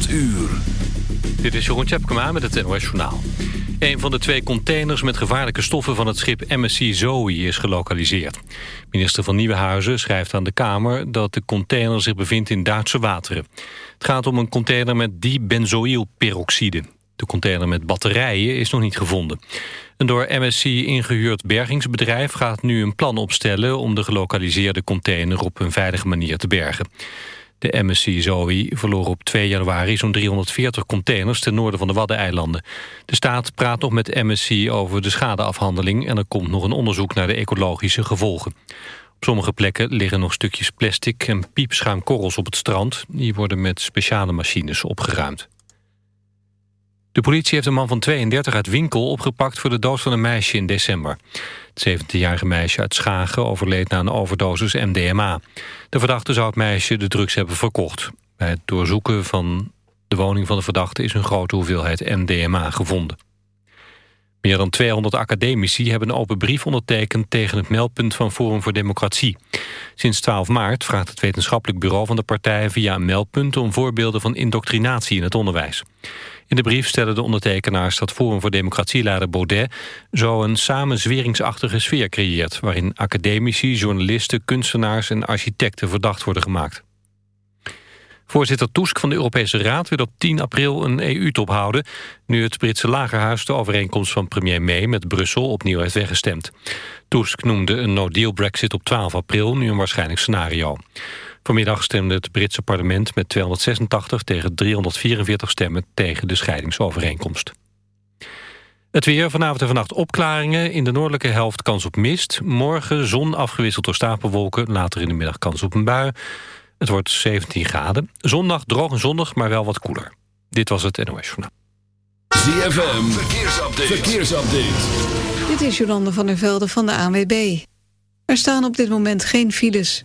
8 uur. Dit is Jeroen Tjepkema met het NOS Journaal. Een van de twee containers met gevaarlijke stoffen van het schip MSC Zoe is gelokaliseerd. Minister van Nieuwenhuizen schrijft aan de Kamer dat de container zich bevindt in Duitse wateren. Het gaat om een container met dibenzoïlperoxide. De container met batterijen is nog niet gevonden. Een door MSC ingehuurd bergingsbedrijf gaat nu een plan opstellen... om de gelokaliseerde container op een veilige manier te bergen. De MSC Zoe verloor op 2 januari zo'n 340 containers ten noorden van de Waddeneilanden. De staat praat nog met MSC over de schadeafhandeling... en er komt nog een onderzoek naar de ecologische gevolgen. Op sommige plekken liggen nog stukjes plastic en piepschuimkorrels op het strand. Die worden met speciale machines opgeruimd. De politie heeft een man van 32 uit Winkel opgepakt... voor de dood van een meisje in december. Het 17-jarige meisje uit Schagen overleed na een overdosis MDMA. De verdachte zou het meisje de drugs hebben verkocht. Bij het doorzoeken van de woning van de verdachte... is een grote hoeveelheid MDMA gevonden. Meer dan 200 academici hebben een open brief ondertekend... tegen het meldpunt van Forum voor Democratie. Sinds 12 maart vraagt het wetenschappelijk bureau van de partij... via een meldpunt om voorbeelden van indoctrinatie in het onderwijs. In de brief stellen de ondertekenaars dat Forum voor Democratie-leider Baudet... zo een samenzweringsachtige sfeer creëert... waarin academici, journalisten, kunstenaars en architecten verdacht worden gemaakt. Voorzitter Tusk van de Europese Raad wil op 10 april een EU-top houden... nu het Britse lagerhuis de overeenkomst van premier May met Brussel opnieuw heeft weggestemd. Tusk noemde een no-deal brexit op 12 april nu een waarschijnlijk scenario. Vanmiddag stemde het Britse parlement met 286 tegen 344 stemmen tegen de scheidingsovereenkomst. Het weer, vanavond en vannacht opklaringen. In de noordelijke helft kans op mist. Morgen zon afgewisseld door stapelwolken. Later in de middag kans op een bui. Het wordt 17 graden. Zondag droog en zonnig, maar wel wat koeler. Dit was het NOS Journaal. ZFM, verkeersupdate. verkeersupdate. Dit is Jolande van der Velde van de ANWB. Er staan op dit moment geen files.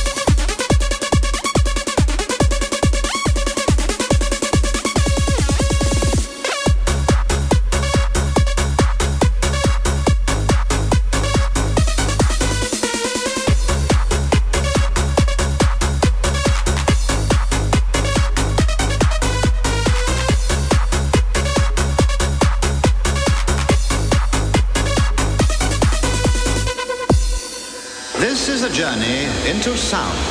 Into sound.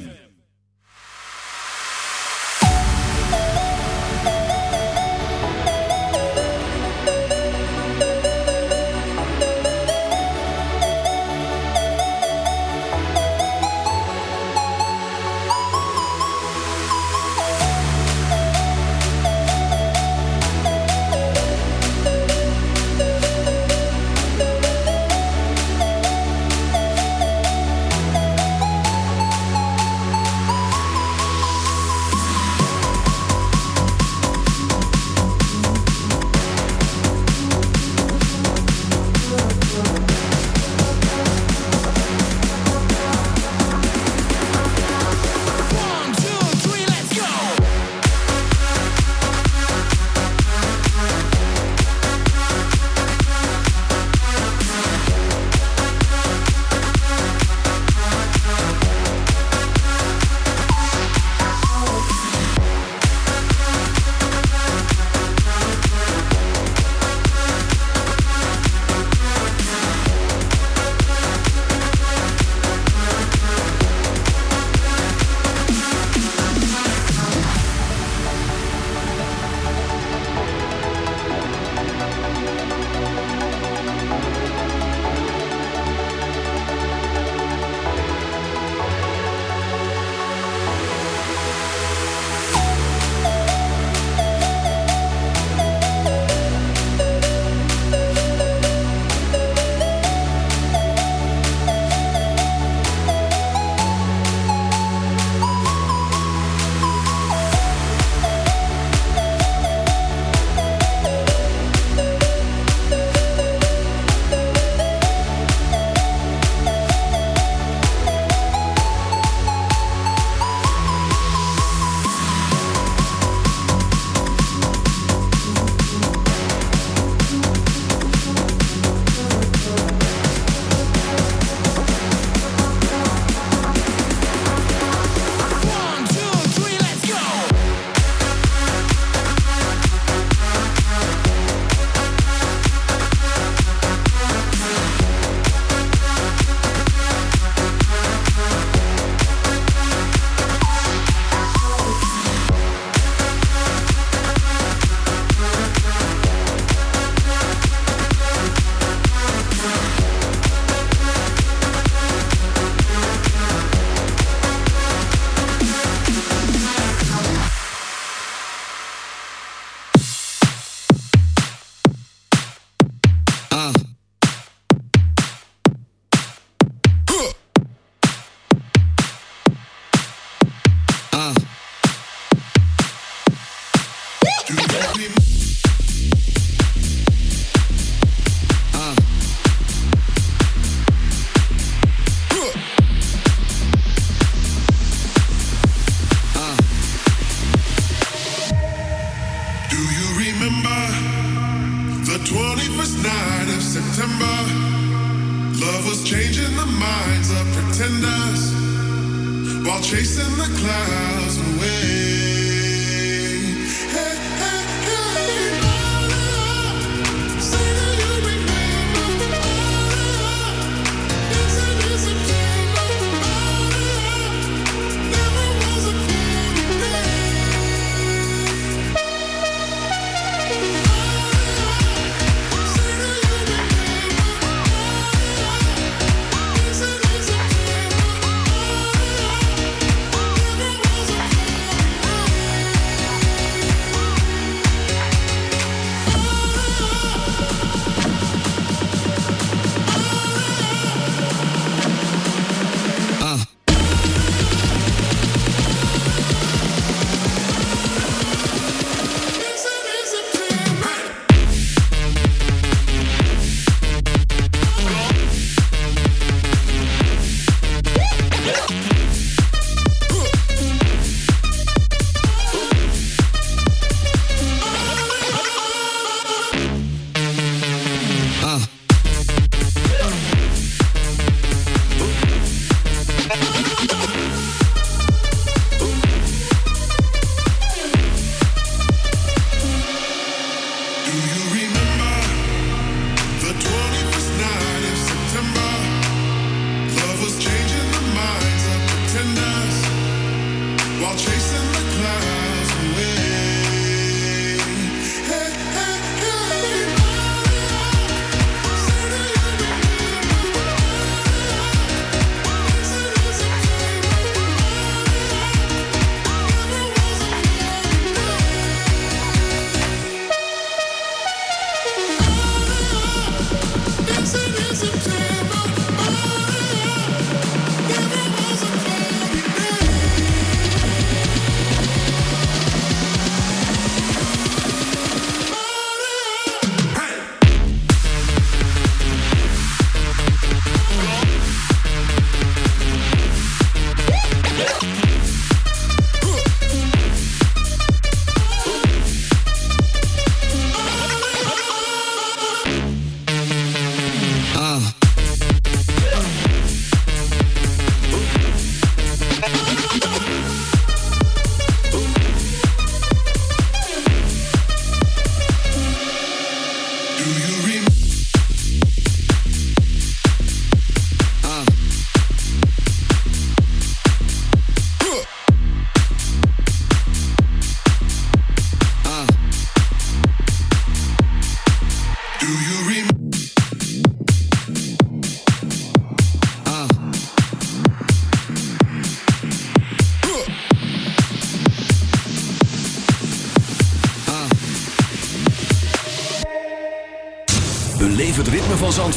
Do you remember?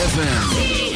ZFM.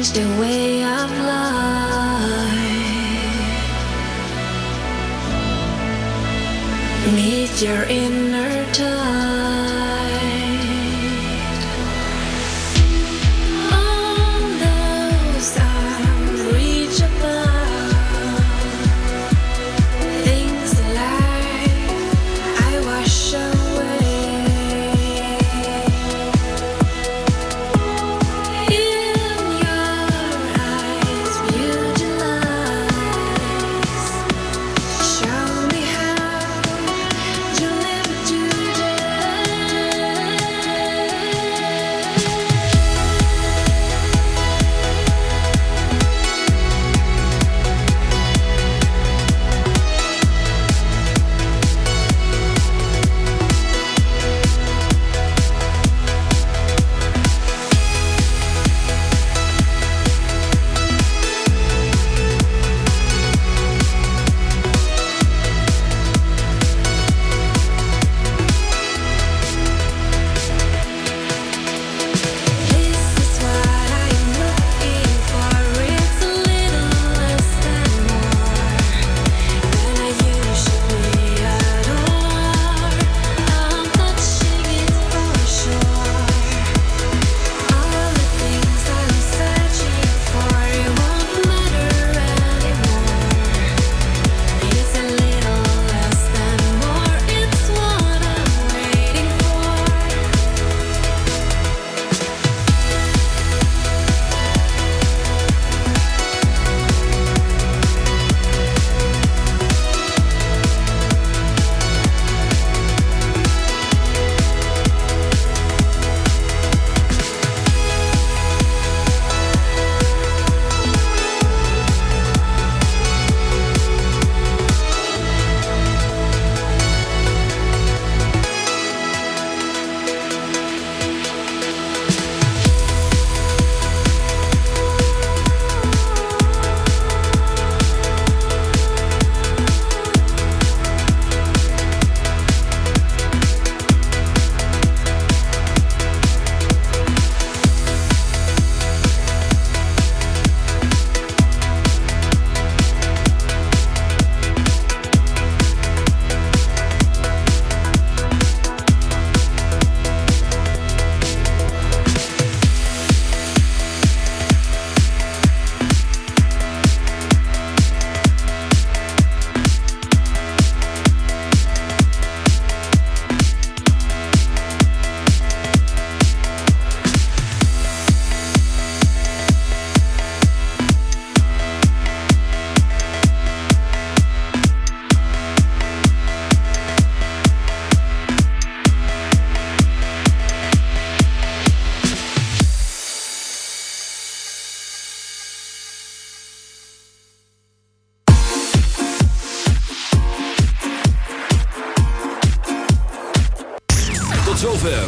Change the way of life. Meet your inner